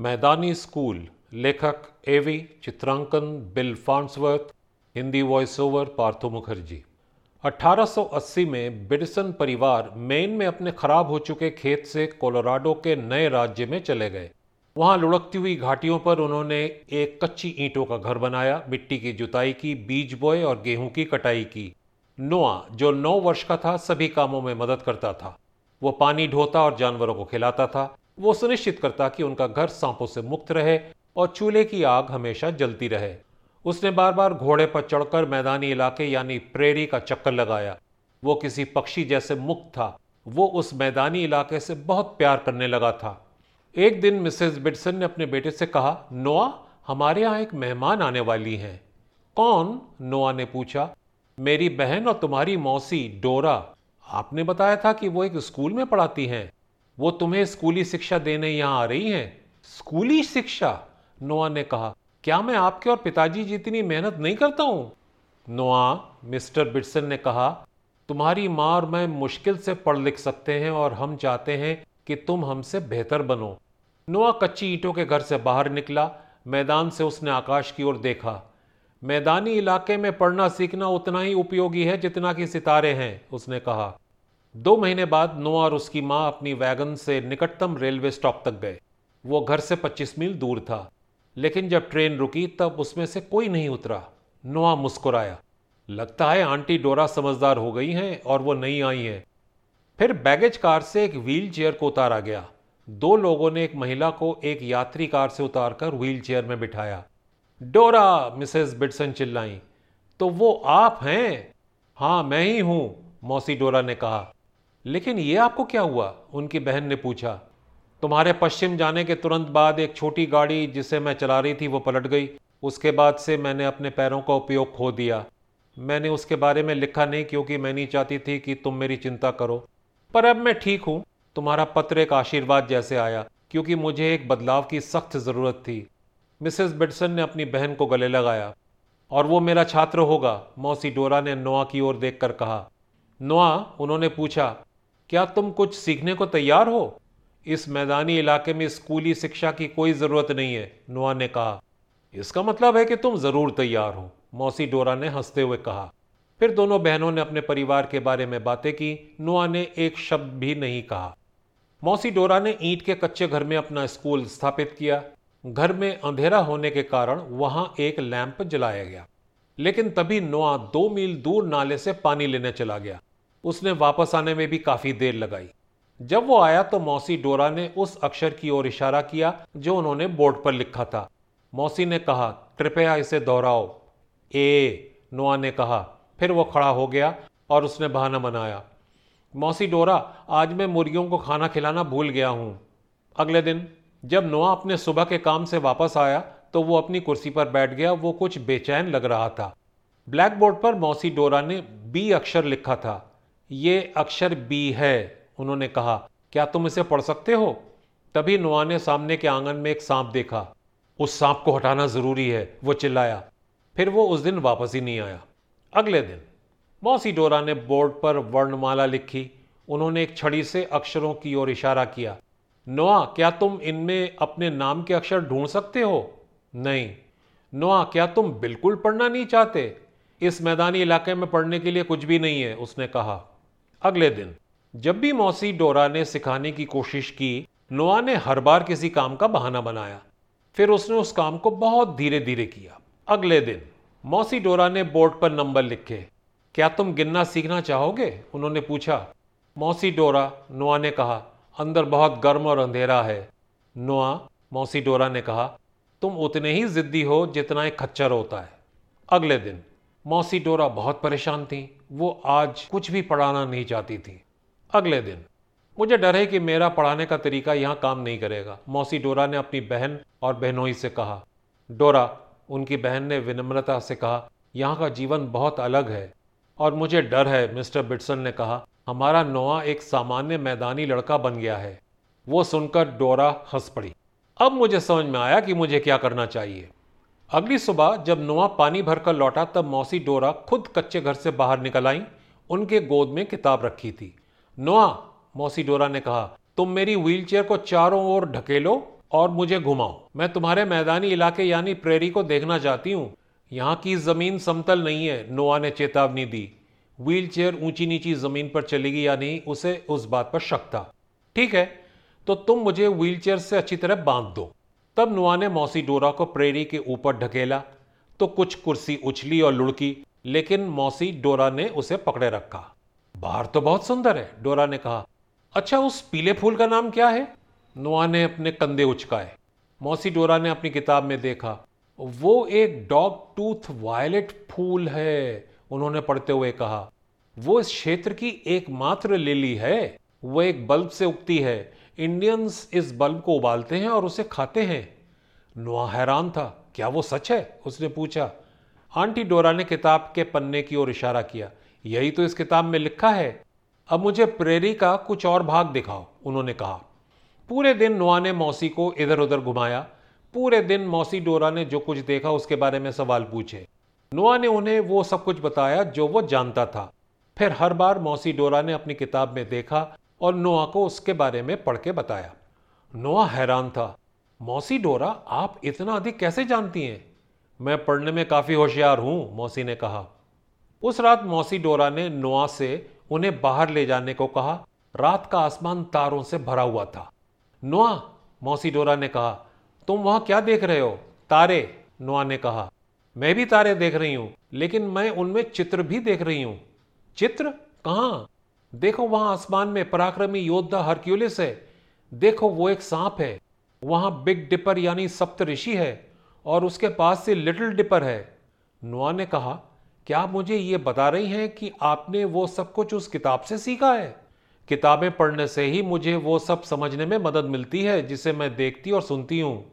मैदानी स्कूल लेखक एवी चित्रांकन Bill Farnsworth, Hindi voice over Partho Mukherjee. 1880 में बिडसन परिवार मेन में अपने खराब हो चुके खेत से कोलोराडो के नए राज्य में चले गए। वहाँ लुढ़कती हुई घाटियों पर उन्होंने एक कच्ची ईंटों का घर बनाया, मिट्टी की जुताई की, बीज बोए और गेहूँ की कटाई की। नोआ, जो नौ वर्ष का था, सभी कामों में मदद करता था। वो पानी ढोता और जानवरों को खिलाता था। वो सुनिश्चित करता कि उनका घर सांपों से मुक्त रहे और चूल्हे की आग हमेशा जलती रहे। उसने बार बार घोड़े पर चढ़कर मैदानी इलाके यानी प्रेरी का चक्कर लगाया। वो किसी पक्षी जैसे मुक्त था। वो उस मैदानी इलाके से बहुत प्यार करने लगा था। एक दिन मिसेस बिटसन ने अपने बेटे से कहा, नोआ, हमारे यहाँ एक मेहमान आने वाली हैं। कौन? नोआ ने पूछा। मेरी बहन और तुम्हारी मौसी डोरा। आपने बताया था कि वो एक स्कूल में पढ़ाती हैं। वो तुम्हें स्कूली शिक्षा देने यहाँ आ रही हैं? स्कूली शिक्षा? नोआ ने कहा, क्या मैं आपके और पिताजी जितनी मेहनत नहीं करता हूँ? नोआ, मिस्टर बिटसन ने कहा, तुम्हारी माँ और मैं मुश्किल से पढ़ लिख सकते हैं और हम चाहते हैं कि तुम हमसे बेहतर बनो। नोआ कच्ची ईंटों के घर से बाहर निकला। मैदान से उसने आकाश की ओर देखा। मैदानी इलाके में पढ़ना सीखना उतना ही उपयोगी है जितना कि सितारे हैं, उसने कहा। दो महीने बाद नोआ और उसकी माँ अपनी वैगन से निकटतम रेलवे स्टॉप तक गए। वो घर से 25 मील दूर था। लेकिन जब ट्रेन रुकी, तब उसमें से कोई नहीं उतरा। नोआ मुस्कुराया। लगता है आंटी डोरा समझदार हो गई हैं और वो नहीं आई हैं। फिर बैगेज कार से एक व्हील चेयर को उतारा गया। दो लोगों ने एक महिला को एक यात्री कार से उतारकर व्हील चेयर में बिठाया। डोरा, मिसेस बिटसन चिल्लाई तो वो आप हैं? हाँ मैं ही हूँ, मौसी डोरा ने कहा। लेकिन ये आपको क्या हुआ? उनकी बहन ने पूछा। तुम्हारे पश्चिम जाने के तुरंत बाद एक छोटी गाड़ी जिसे मैं चला रही थी, वो पलट गई। उसके बाद से मैंने अपने पैरों का उपयोग खो दिया। मैंने उसके बारे में लिखा नहीं क्योंकि मैं नहीं चाहती थी कि तुम मेरी चिंता करो। पर अब मैं ठीक हूँ। तुम्हारा पत्र एक आशीर्वाद जैसे आया, क्योंकि मुझे एक बदलाव की सख्त ज़रूरत थी। मिसेस बिडसन ने अपनी बहन को गले लगाया और वो मेरा छात्र होगा, मौसी डोरा ने नोआ की ओर देखकर कहा। नोआ, उन्होंने पूछा क्या तुम कुछ सीखने को तैयार हो? इस मैदानी इलाके में स्कूली शिक्षा की कोई ज़रूरत नहीं है, नुआ ने कहा। इसका मतलब है कि तुम ज़रूर तैयार हो, मौसी डोरा ने हँसते हुए कहा। फिर दोनों बहनों ने अपने परिवार के बारे में बातें की, नुआ ने एक शब्द भी नहीं कहा। मौसी डोरा ने ईंट के कच्चे घर में अपना स्कूल स्थापित किया। घर में अंधेरा होने के कारण वहाँ एक लैंप जलाया गया। लेकिन तभी नोआ दो मील दूर नाले से पानी लेने चला गया। उसने वापस आने में भी काफ़ी देर लगाई। जब वो आया तो मौसी डोरा ने उस अक्षर की ओर इशारा किया, जो उन्होंने बोर्ड पर लिखा था। मौसी ने कहा, कृपया इसे दोहराओ। ए, नोआ ने कहा। फिर वो खड़ा हो गया और उसने बहाना बनाया। मौसी डोरा, आज मैं मुर्गियों को खाना खिलाना भूल गया हूँ। अगले दिन, जब नोआ अपने सुबह के काम से वापस आया तो वो अपनी कुर्सी पर बैठ गया, वो कुछ बेचैन लग रहा था। ब्लैक बोर्ड पर मौसी डोरा ने बी अक्षर लिखा था। ये अक्षर बी है, उन्होंने कहा। क्या तुम इसे पढ़ सकते हो? तभी नोआ ने सामने के आँगन में एक सांप देखा। उस सांप को हटाना ज़रूरी है, वो चिल्लाया। फिर वो उस दिन वापस ही नहीं आया। अगले दिन, मौसी डोरा ने बोर्ड पर वर्णमाला लिखी। उन्होंने एक छड़ी से अक्षरों की ओर इशारा किया। नोआ, क्या तुम इनमें अपने नाम के अक्षर ढूंढ सकते हो? नहीं। नोआ, क्या तुम बिल्कुल पढ़ना नहीं चाहते? इस मैदानी इलाके में पढ़ने के लिए कुछ भी नहीं है, उसने कहा। अगले दिन, जब भी मौसी डोरा ने सिखाने की कोशिश की, नोआ ने हर बार किसी काम का बहाना बनाया। फिर उसने उस काम को बहुत धीरे धीरे किया। अगले दिन, मौसी डोरा ने बोर्ड पर नंबर लिखे। क्या तुम गिनना सीखना चाहोगे? उन्होंने पूछा। मौसी डोरा, नोआ ने कहा, अंदर बहुत गर्म और अंधेरा है। नोआ, मौसी डोरा ने कहा, तुम उतने ही जिद्दी हो जितना एक खच्चर होता है। अगले दिन मौसी डोरा बहुत परेशान थी। वो आज कुछ भी पढ़ाना नहीं चाहती थी। अगले दिन, मुझे डर है कि मेरा पढ़ाने का तरीका यहाँ काम नहीं करेगा। मौसी डोरा ने अपनी बहन और बहनोई से कहा। डोरा, उनकी बहन ने विनम्रता से कहा, यहाँ का जीवन बहुत अलग है। और मुझे डर है, मिस्टर बिटसन ने कहा, हमारा नोआ एक सामान्य मैदानी लड़का बन गया है। वो सुनकर डोरा हंस पड़ी। अब मुझे समझ में आया कि मुझे क्या करना चाहिए। अगली सुबह जब नोआ पानी भरकर लौटा तब मौसी डोरा खुद कच्चे घर से बाहर निकल आई। उनके गोद में किताब रखी थी। नोआ, मौसी डोरा ने कहा, तुम मेरी व्हीलचेयर को चारों ओर ढकेलो और मुझे घुमाओ। मैं तुम्हारे मैदानी इलाके यानी प्रेरी को देखना चाहती हूँ। यहाँ की ज़मीन समतल नहीं है, नोआ ने चेतावनी दी। व्हील चेयर ऊँची नीची ज़मीन पर चलेगी या नहीं, उसे उस बात पर शक था। ठीक है तो तुम मुझे व्हील चेयर से अच्छी तरह बाँध दो। तब नुआ ने मौसी डोरा को प्रेरी के ऊपर ढकेला तो कुछ कुर्सी उछली और लुढ़की, लेकिन मौसी डोरा ने उसे पकड़े रखा। बाहर तो बहुत सुंदर है, डोरा ने कहा। अच्छा उस पीले फूल का नाम क्या है? नुआ ने अपने कंधे उचकाए। मौसी डोरा ने अपनी किताब में देखा। वो एक डॉग टूथ वायलेट फूल है, उन्होंने पढ़ते हुए कहा। वो इस क्षेत्र की एकमात्र लिली है, वो एक बल्ब से उगती है इंडियंस इस बल्ब को उबालते हैं और उसे खाते हैं। नुआ हैरान था। क्या वो सच है? उसने पूछा। आंटी डोरा ने किताब के पन्ने की ओर इशारा किया। यही तो इस किताब में लिखा है। अब मुझे प्रेरी का कुछ और भाग दिखाओ, उन्होंने कहा। पूरे दिन नोआ ने मौसी को इधर उधर घुमाया। पूरे दिन मौसी डोरा ने जो कुछ देखा उसके बारे में सवाल पूछे। नुआ ने उन्हें वो सब कुछ बताया जो वो जानता था। फिर हर बार मौसी डोरा ने अपनी किताब में देखा और नोआ को उसके बारे में पढ़ के बताया। नोआ हैरान था। मौसी, डोरा, आप इतना अधिक कैसे जानती हैं? मैं पढ़ने में काफ़ी होशियार हूँ, मौसी ने कहा। उस रात मौसी, डोरा ने नोआ से उन्हें बाहर ले जाने को कहा। रात का आसमान तारों से भरा हुआ था। नोआ, मौसी, डोरा ने कहा, तुम वहाँ क्या देख रहे हो? तारे, नोआ ने कहा। मैं भी तारे देख रही हूँ, लेकिन मैं उनमें चित्र भी देख रही हूँ। चित्र? कहाँ? देखो वहाँ आसमान में पराक्रमी योद्धा हरक्यूलिस है। देखो वो एक सांप है। वहाँ बिग डिपर यानी सप्त ऋषि है और उसके पास से लिटिल डिपर है। नुआ ने कहा, क्या मुझे ये बता रही हैं कि आपने वो सब कुछ उस किताब से सीखा है? किताबें पढ़ने से ही मुझे वो सब समझने में मदद मिलती है जिसे मैं देखती और सुनती हूँ।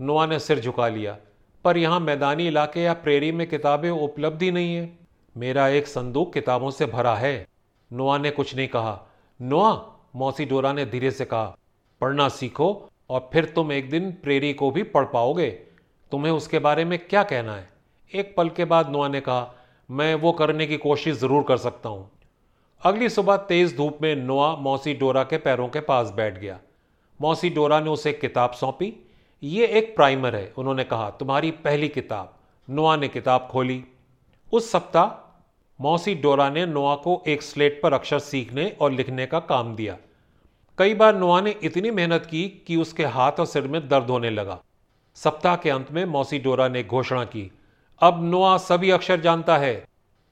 नुआ ने सिर झुका लिया, पर यहाँ मैदानी इलाके या प्रेरी में किताबें उपलब्ध ही नहीं है। मेरा एक संदूक किताबों से भरा है। नुआ ने कुछ नहीं कहा। नोआ, मौसी डोरा ने धीरे से कहा, पढ़ना सीखो और फिर तुम एक दिन प्रेरी को भी पढ़ पाओगे। तुम्हें उसके बारे में क्या कहना है? एक पल के बाद नोआ ने कहा, मैं वो करने की कोशिश ज़रूर कर सकता हूँ। अगली सुबह तेज़ धूप में नोआ मौसी डोरा के पैरों के पास बैठ गया। मौसी डोरा ने उसे किताब सौंपी। ये एक प्राइमर है, उन्होंने कहा, तुम्हारी पहली किताब। नोआ ने किताब खोली। उस सप्ताह मौसी डोरा ने नोआ को एक स्लेट पर अक्षर सीखने और लिखने का काम दिया। कई बार नोआ ने इतनी मेहनत की कि उसके हाथ और सिर में दर्द होने लगा। सप्ताह के अंत में मौसी डोरा ने घोषणा की, अब नोआ सभी अक्षर जानता है।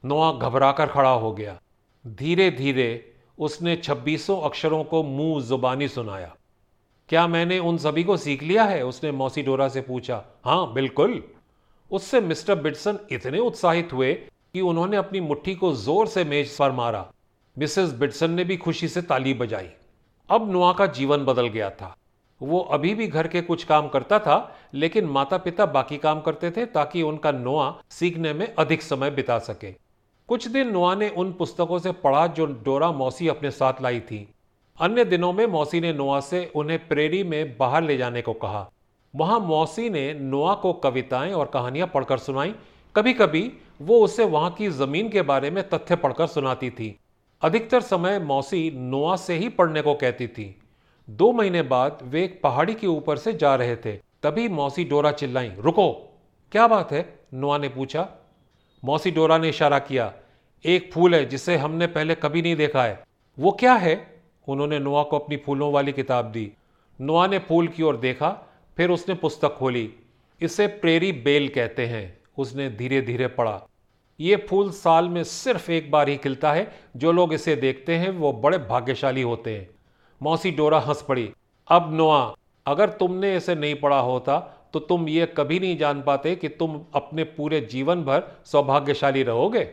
नोआ घबराकर खड़ा हो गया। धीरे धीरे उसने छब्बीसों अक्षरों को मुँह जुबानी सुनाया। क्या मैंने उन सभी को सीख लिया है? उसने मौसी डोरा से पूछा। हाँ बिल्कुल। उससे मिस्टर बिटसन इतने उत्साहित हुए कि उन्होंने अपनी मुट्ठी को ज़ोर से मेज पर मारा। मिसेस बिटसन ने भी खुशी से ताली बजाई। अब नुआ का जीवन बदल गया था। वो अभी भी घर के कुछ काम करता था, लेकिन माता पिता बाकी काम करते थे ताकि उनका नोआ सीखने में अधिक समय बिता सके। कुछ दिन नोआ ने उन पुस्तकों से पढ़ा जो डोरा मौसी अपने साथ लाई थी। अन्य दिनों में मौसी ने नोआ से उन्हें प्रेरी में बाहर ले जाने को कहा। वहाँ मौसी ने नोआ को कविताएँ और कहानियाँ पढ़कर सुनाई कभी कभी वो उसे वहाँ की ज़मीन के बारे में तथ्य पढ़कर सुनाती थी। अधिकतर समय मौसी नोआ से ही पढ़ने को कहती थी। दो महीने बाद वे एक पहाड़ी के ऊपर से जा रहे थे। तभी मौसी डोरा चिल्लाई, रुको, क्या बात है? नोआ ने पूछा। मौसी डोरा ने इशारा किया, एक फूल है जिसे हमने पहले कभी नहीं देखा है। वो क्या है? उन्होंने नोआ को अपनी फूलों वाली किताब दी। नोआ ने फूल की ओर देखा, फिर उसने पुस्तक खोली। इसे प्रेरी बेल कहते हैं। उसने धीरे धीरे पढ़ा। ये फूल साल में सिर्फ़ एक बार ही खिलता है। जो लोग इसे देखते हैं, वो बड़े भाग्यशाली होते हैं। मौसी डोरा हंस पड़ी। अब नोआ, अगर तुमने इसे नहीं पढ़ा होता तो तुम ये कभी नहीं जान पाते कि तुम अपने पूरे जीवन भर सौभाग्यशाली रहोगे।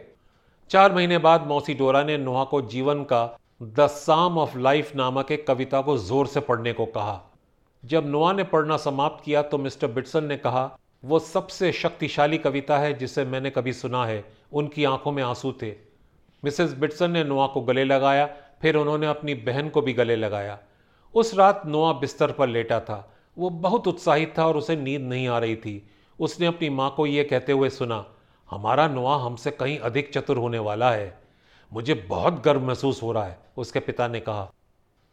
चार महीने बाद मौसी डोरा ने नोहा को जीवन का द साम ऑफ़ लाइफ नामक एक कविता को ज़ोर से पढ़ने को कहा। जब नोआ ने पढ़ना समाप्त किया तो मिस्टर बिटसन ने कहा वो सबसे शक्तिशाली कविता है जिसे मैंने कभी सुना है। उनकी आँखों में आँसू थे। मिसेस बिटसन ने नोआ को गले लगाया, फिर उन्होंने अपनी बहन को भी गले लगाया। उस रात नोआ बिस्तर पर लेटा था। वो बहुत उत्साहित था और उसे नींद नहीं आ रही थी। उसने अपनी माँ को यह कहते हुए सुना, हमारा नोआ हमसे कहीं अधिक चतुर होने वाला है। मुझे बहुत गर्व महसूस हो रहा है, उसके पिता ने कहा।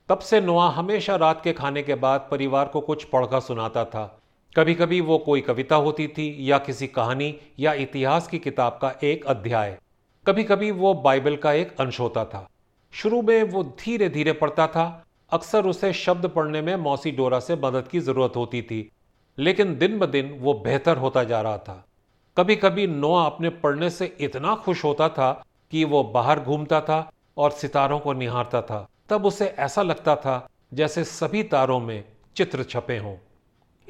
तब से नोआ हमेशा रात के खाने के बाद परिवार को कुछ पढ़कर सुनाता था। कभी कभी वो कोई कविता होती थी या किसी कहानी या इतिहास की किताब का एक अध्याय। कभी कभी वो बाइबल का एक अंश होता था। शुरू में वो धीरे धीरे पढ़ता था। अक्सर उसे शब्द पढ़ने में मौसी डोरा से मदद की ज़रूरत होती थी, लेकिन दिन ब दिन वो बेहतर होता जा रहा था। कभी कभी नोआ अपने पढ़ने से इतना खुश होता था कि वो बाहर घूमता था और सितारों को निहारता था। तब उसे ऐसा लगता था जैसे सभी तारों में चित्र छपे हों।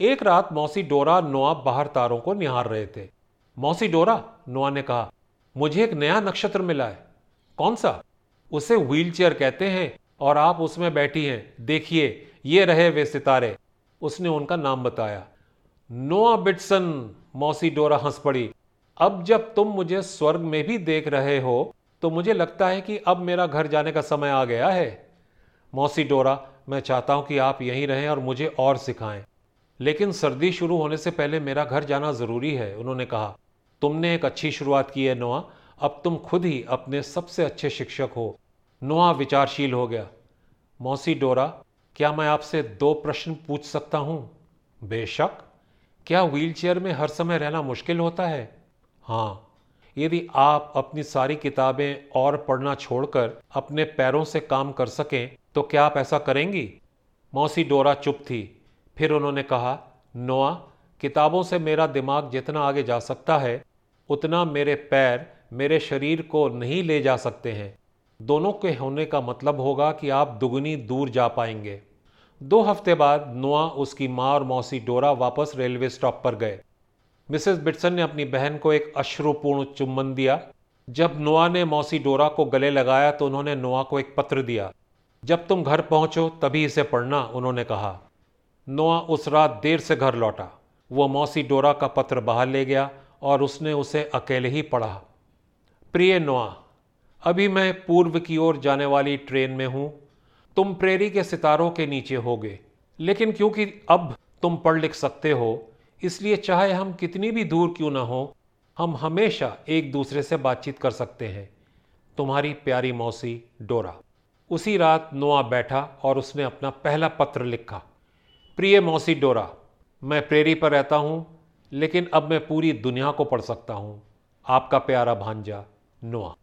एक रात मौसी डोरा नोआ बाहर तारों को निहार रहे थे। मौसी डोरा, नोआ ने कहा, मुझे एक नया नक्षत्र मिला है। कौन सा? उसे व्हीलचेयर कहते हैं और आप उसमें बैठी हैं। देखिए, ये रहे वे सितारे। उसने उनका नाम बताया। नोआ बिटसन, मौसी डोरा हंस पड़ी, अब जब तुम मुझे स्वर्ग में भी देख रहे हो तो मुझे लगता है कि अब मेरा घर जाने का समय आ गया है। मौसी डोरा, मैं चाहता हूँ कि आप यहीं रहें और मुझे और सिखाएँ। लेकिन सर्दी शुरू होने से पहले मेरा घर जाना ज़रूरी है, उन्होंने कहा। तुमने एक अच्छी शुरुआत की है, नोआ। अब तुम खुद ही अपने सबसे अच्छे शिक्षक हो। नोआ विचारशील हो गया। मौसी डोरा, क्या मैं आपसे दो प्रश्न पूछ सकता हूँ? बेशक। क्या व्हीलचेयर में हर समय रहना मुश्किल होता है? हाँ। यदि आप अपनी सारी किताबें और पढ़ना छोड़कर अपने पैरों से काम कर सकें तो क्या आप ऐसा करेंगी? मौसी डोरा चुप थी। फिर उन्होंने कहा, नोआ, किताबों से मेरा दिमाग जितना आगे जा सकता है, उतना मेरे पैर मेरे शरीर को नहीं ले जा सकते हैं। दोनों के होने का मतलब होगा कि आप दुगनी दूर जा पाएँगे। दो हफ़्ते बाद नोआ उसकी माँ और मौसी डोरा वापस रेलवे स्टॉप पर गए। मिसेस बिटसन ने अपनी बहन को एक अश्रुपूर्ण चुम्बन दिया। जब नोआ ने मौसी डोरा को गले लगाया तो उन्होंने नोआ को एक पत्र दिया। जब तुम घर पहुंचो तभी इसे पढ़ना, उन्होंने कहा। नोआ उस रात देर से घर लौटा। वो मौसी डोरा का पत्र बाहर ले गया और उसने उसे अकेले ही पढ़ा। प्रिय नोआ, अभी मैं पूर्व की ओर जाने वाली ट्रेन में हूँ। तुम प्रेरी के सितारों के नीचे होगे, लेकिन क्योंकि अब तुम पढ़ लिख सकते हो, इसलिए चाहे हम कितनी भी दूर क्यों ना हो, हम हमेशा एक दूसरे से बातचीत कर सकते हैं। तुम्हारी प्यारी मौसी डोरा। उसी रात नोआ बैठा और उसने अपना पहला पत्र लिखा। प्रिय मौसी डोरा, मैं प्रेरी पर रहता हूँ, लेकिन अब मैं पूरी दुनिया को पढ़ सकता हूँ। आपका प्यारा भांजा, नोआ।